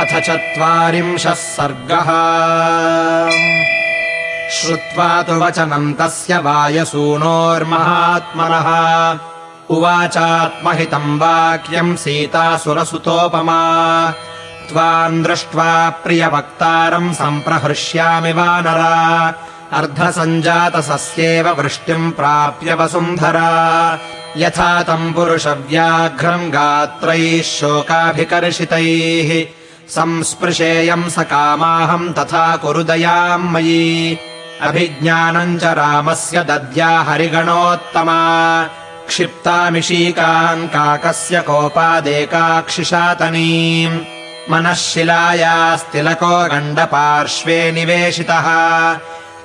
अथ चत्वारिंशः सर्गः। श्रुत्वा तु वचनम् तस्य वायसूनोर्महात्मनः। उवाचात्महितम् वाक्यम् सीतासुरसुतोपमा। त्वाम् दृष्ट्वा प्रियवक्तारम् सम्प्रहृष्यामि वानरा अर्धसञ्जातसस्येव वृष्टिम् प्राप्य वसुन्धरा। यथा तम् पुरुषव्याघ्रम् गात्रैः शोकाभिकर्षितैः संस्पृशेयम् स कामाहम् तथा कुरु दयाम् मयि। अभिज्ञानम् च रामस्य दद्या हरिगणोत्तमा। क्षिप्तामिषीकाम् काकस्य कोपादेकाक्षिशातनीम् मनः शिलायास्तिलको गण्डपार्श्वे निवेशितः।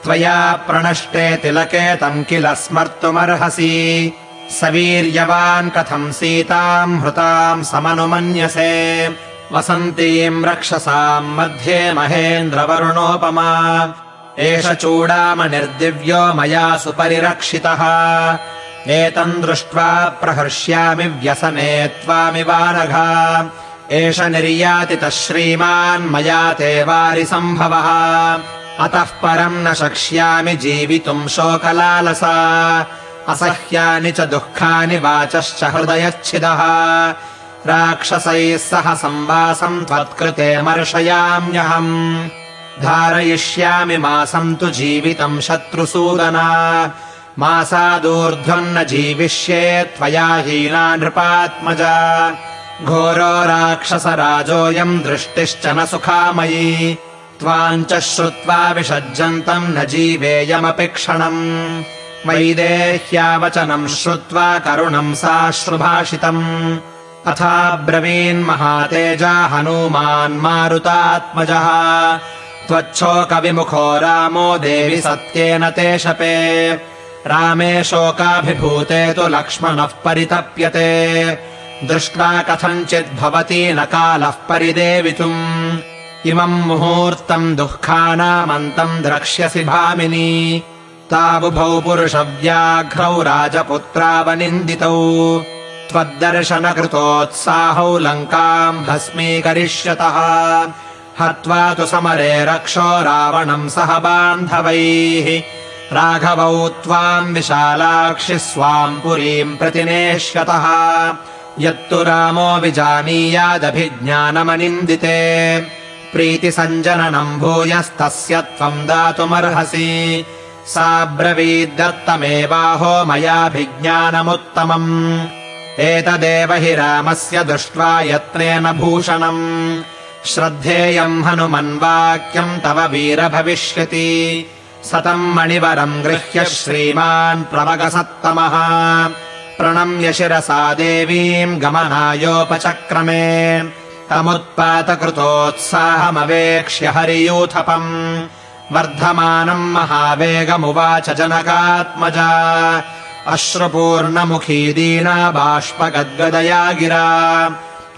त्वया प्रणष्टे तिलके तम् किल स्मर्तुमर्हसि सवीर्यवान् कथम् सीताम् हृताम् समनुमन्यसे वसन्तीम् रक्षसाम् मध्ये महेन्द्रवरुणोपमा। एष चूडामनिर्दिव्यो मया सुपरिरक्षितः। एतम् दृष्ट्वा प्रहर्ष्यामि व्यसने त्वामिवानघा। एष निर्यातितः श्रीमान् मया ते वारिसम्भवः। अतः परम् न शक्ष्यामि जीवितुम् शोकलालसा। असह्यानि च दुःखानि वाचश्च हृदयच्छिदः राक्षसैः सह संवासम् त्वत्कृते मर्शयाम्यहम् धारयिष्यामि मासम् तु जीवितम् शत्रुसूदना। मासादूर्ध्वम् न जीविष्ये त्वया हीना नृपात्मजा। घोरो राक्षसराजोऽयम् दृष्टिश्च न सुखामयी त्वाम् च श्रुत्वा विषज्जन्तम् न जीवेयमपि क्षणम्। वैदेह्यावचनम् श्रुत्वा करुणम् साश्रुभाषितम् अथा हनूमान् मारुतात्मजः। त्वच्छोकविमुखो रामो देवि सत्येन ते शपे। रामे शोकाभिभूते तु लक्ष्मणः परितप्यते। दृष्ट्वा कथञ्चिद्भवति न कालः परिदेवितुम्। इमम् मुहूर्तम् दुःखानामन्तम् द्रक्ष्यसि भामिनी। ताबुभौ पुरुषव्याघ्रौ राजपुत्रावनिन्दितौ त्वद्दर्शनकृतोत्साहौ लङ्काम् भस्मीकरिष्यतः। हत्वा तु समरे रक्षो रावणम् सह बान्धवैः। राघवौ त्वाम् विशालाक्षि स्वाम् पुरीम् प्रतिनेष्यतः। यत्तु रामो विजानीयादभिज्ञानमनिन्दिते। प्रीतिसञ्जननम् भूयस्तस्य त्वम् दातुमर्हसि। सा ब्रवीद्दत्तमेवाहो मयाभिज्ञानमुत्तमम् एतदेव हि रामस्य दृष्ट्वा यत्नेन भूषणम्। श्रद्धेयम् हनुमन्वाक्यम् तव वीर भविष्यति। सतम् मणिवरम् गृह्य श्रीमान् प्रवगसत्तमः प्रणम्य शिरसा देवीम् गमनायोपचक्रमे। तमुत्पातकृतोत्साहमवेक्ष्य हरियूथपम्। वर्धमानम् महावेगमुवाच जनकात्मजा अश्रुपूर्णमुखी दीना बाष्पगद्गदया गिरा।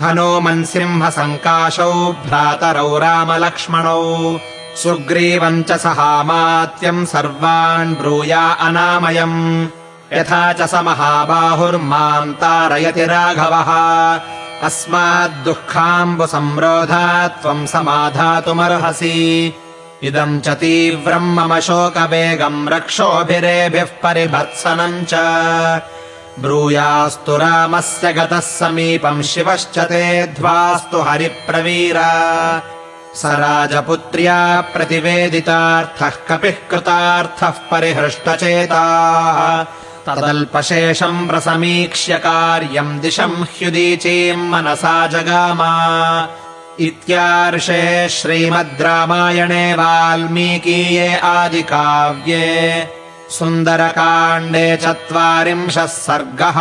हनूमन् सिंहसङ्काशौ भ्रातरौ रामलक्ष्मणौ। सुग्रीवम् च सहामात्यम् सर्वान् ब्रूया अनामयम्। यथा च स महाबाहुर्माम् तारयति राघवः। अस्माद्दुःखाम्बुसंरोधात् त्वम् समाधातुमर्हसि इदम् च तीव्रम् मम शोकवेगम् रक्षोभिरेभिः परिभर्त्सनम् च। ब्रूयास्तु रामस्य गतः समीपम् शिवश्च ते ध्वास्तु हरिप्रवीर। स राजपुत्र्या प्रतिवेदितार्थः कपिः कृतार्थः परिहृष्टचेताः। तदल्पशेषम् प्रसमीक्ष्य कार्यम् दिशम् ह्युदीचीम् मनसा जगामा इत्यार्षे श्रीमद् रामायणे वाल्मीकीये आदिकाव्ये सुन्दरकाण्डे चत्वारिंशः सर्गः